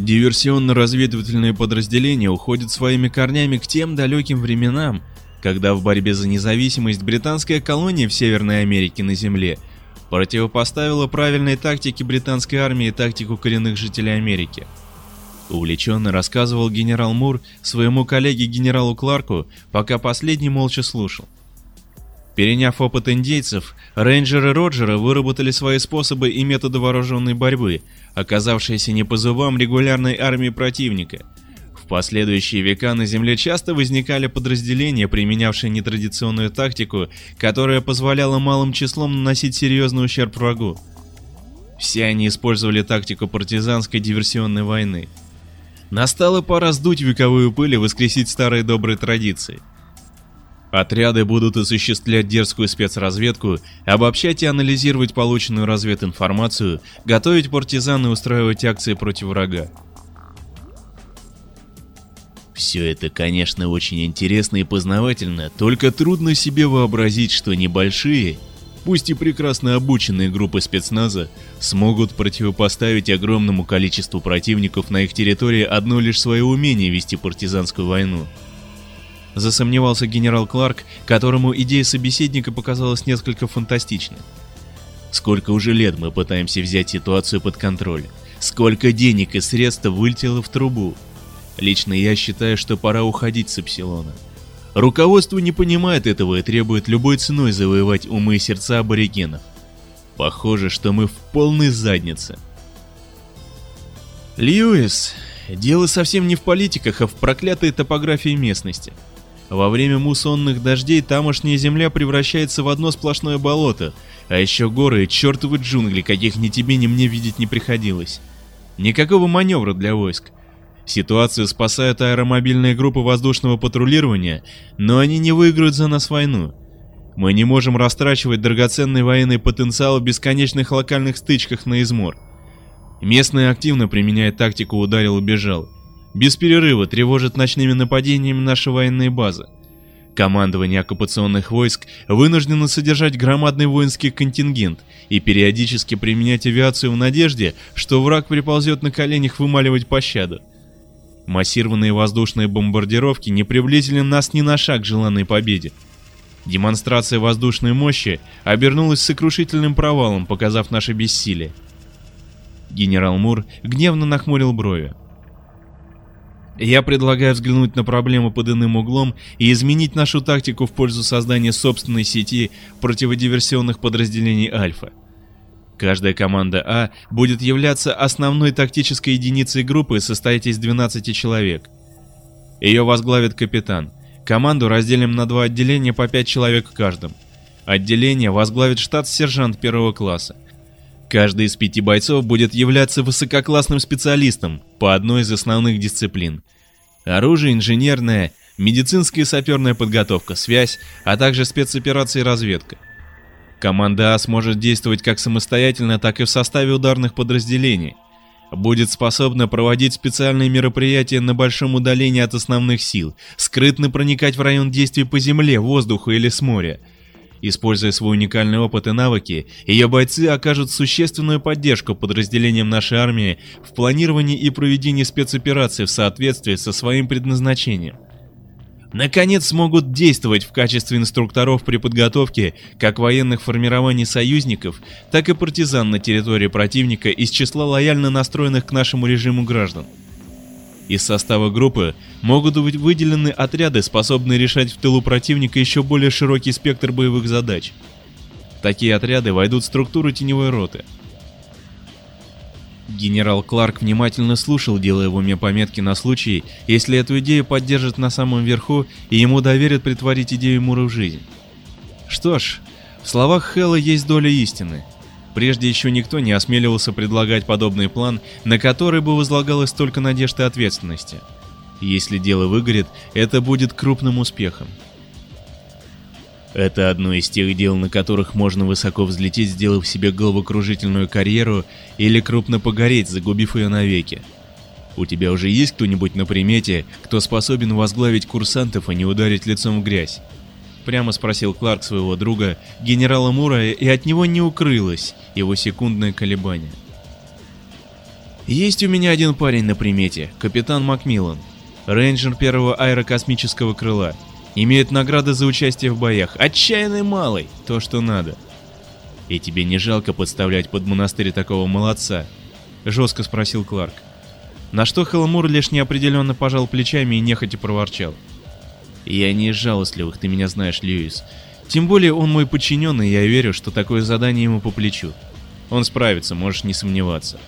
Диверсионно-разведывательные подразделения уходят своими корнями к тем далеким временам, когда в борьбе за независимость британская колония в Северной Америке на земле противопоставила правильной тактике британской армии тактику коренных жителей Америки. Увлеченно рассказывал генерал Мур своему коллеге генералу Кларку, пока последний молча слушал. Переняв опыт индейцев, рейнджеры Роджера выработали свои способы и методы вооруженной борьбы, оказавшиеся не по зубам регулярной армии противника. В последующие века на Земле часто возникали подразделения, применявшие нетрадиционную тактику, которая позволяла малым числом наносить серьезный ущерб врагу. Все они использовали тактику партизанской диверсионной войны. Настала пора сдуть вековую пыль и воскресить старые добрые традиции. Отряды будут осуществлять дерзкую спецразведку, обобщать и анализировать полученную развединформацию, готовить партизан и устраивать акции против врага. Все это, конечно, очень интересно и познавательно, только трудно себе вообразить, что небольшие, пусть и прекрасно обученные группы спецназа смогут противопоставить огромному количеству противников на их территории одно лишь свое умение вести партизанскую войну. Засомневался генерал Кларк, которому идея собеседника показалась несколько фантастичной. Сколько уже лет мы пытаемся взять ситуацию под контроль. Сколько денег и средств вылетело в трубу. Лично я считаю, что пора уходить с Эпсилона. Руководство не понимает этого и требует любой ценой завоевать умы и сердца аборигенов. Похоже, что мы в полной заднице. Льюис, дело совсем не в политиках, а в проклятой топографии местности. Во время муссонных дождей тамошняя земля превращается в одно сплошное болото, а еще горы и чертовы джунгли, каких ни тебе, ни мне видеть не приходилось. Никакого маневра для войск. Ситуацию спасают аэромобильные группы воздушного патрулирования, но они не выиграют за нас войну. Мы не можем растрачивать драгоценный военный потенциал в бесконечных локальных стычках на измор. Местные активно применяют тактику «ударил и бежал» без перерыва тревожит ночными нападениями наши военные базы. Командование оккупационных войск вынуждено содержать громадный воинский контингент и периодически применять авиацию в надежде, что враг приползет на коленях вымаливать пощаду. Массированные воздушные бомбардировки не приблизили нас ни на шаг к желанной победе. Демонстрация воздушной мощи обернулась сокрушительным провалом, показав наше бессилие. Генерал Мур гневно нахмурил брови. Я предлагаю взглянуть на проблему под иным углом и изменить нашу тактику в пользу создания собственной сети противодиверсионных подразделений Альфа. Каждая команда А будет являться основной тактической единицей группы, состоять из 12 человек. Ее возглавит капитан. Команду разделим на два отделения по 5 человек в каждом. Отделение возглавит штат-сержант первого класса. Каждый из пяти бойцов будет являться высококлассным специалистом по одной из основных дисциплин. Оружие, инженерная, медицинская и саперная подготовка, связь, а также спецоперации и разведка. Команда А сможет действовать как самостоятельно, так и в составе ударных подразделений. Будет способна проводить специальные мероприятия на большом удалении от основных сил, скрытно проникать в район действий по земле, воздуху или с моря – Используя свой уникальный опыт и навыки, ее бойцы окажут существенную поддержку подразделениям нашей армии в планировании и проведении спецопераций в соответствии со своим предназначением. Наконец смогут действовать в качестве инструкторов при подготовке как военных формирований союзников, так и партизан на территории противника из числа лояльно настроенных к нашему режиму граждан. Из состава группы могут быть выделены отряды, способные решать в тылу противника еще более широкий спектр боевых задач. Такие отряды войдут в структуру теневой роты. Генерал Кларк внимательно слушал, делая в уме пометки на случай, если эту идею поддержат на самом верху и ему доверят притворить идею Мура в жизнь. Что ж, в словах Хэлла есть доля истины. Прежде еще никто не осмеливался предлагать подобный план, на который бы возлагалось столько надежд и ответственности. Если дело выгорит, это будет крупным успехом. Это одно из тех дел, на которых можно высоко взлететь, сделав себе головокружительную карьеру, или крупно погореть, загубив ее навеки. У тебя уже есть кто-нибудь на примете, кто способен возглавить курсантов, а не ударить лицом в грязь? Прямо спросил Кларк своего друга, генерала Мура, и от него не укрылось его секундное колебание. Есть у меня один парень на примете, капитан Макмиллан, рейнджер первого аэрокосмического крыла. Имеет награды за участие в боях. Отчаянный малый, то что надо. И тебе не жалко подставлять под монастырь такого молодца? Жестко спросил Кларк. На что Хелмур лишь неопределенно пожал плечами и нехотя проворчал. «Я не из жалостливых, ты меня знаешь, Льюис. Тем более он мой подчиненный, и я верю, что такое задание ему по плечу. Он справится, можешь не сомневаться».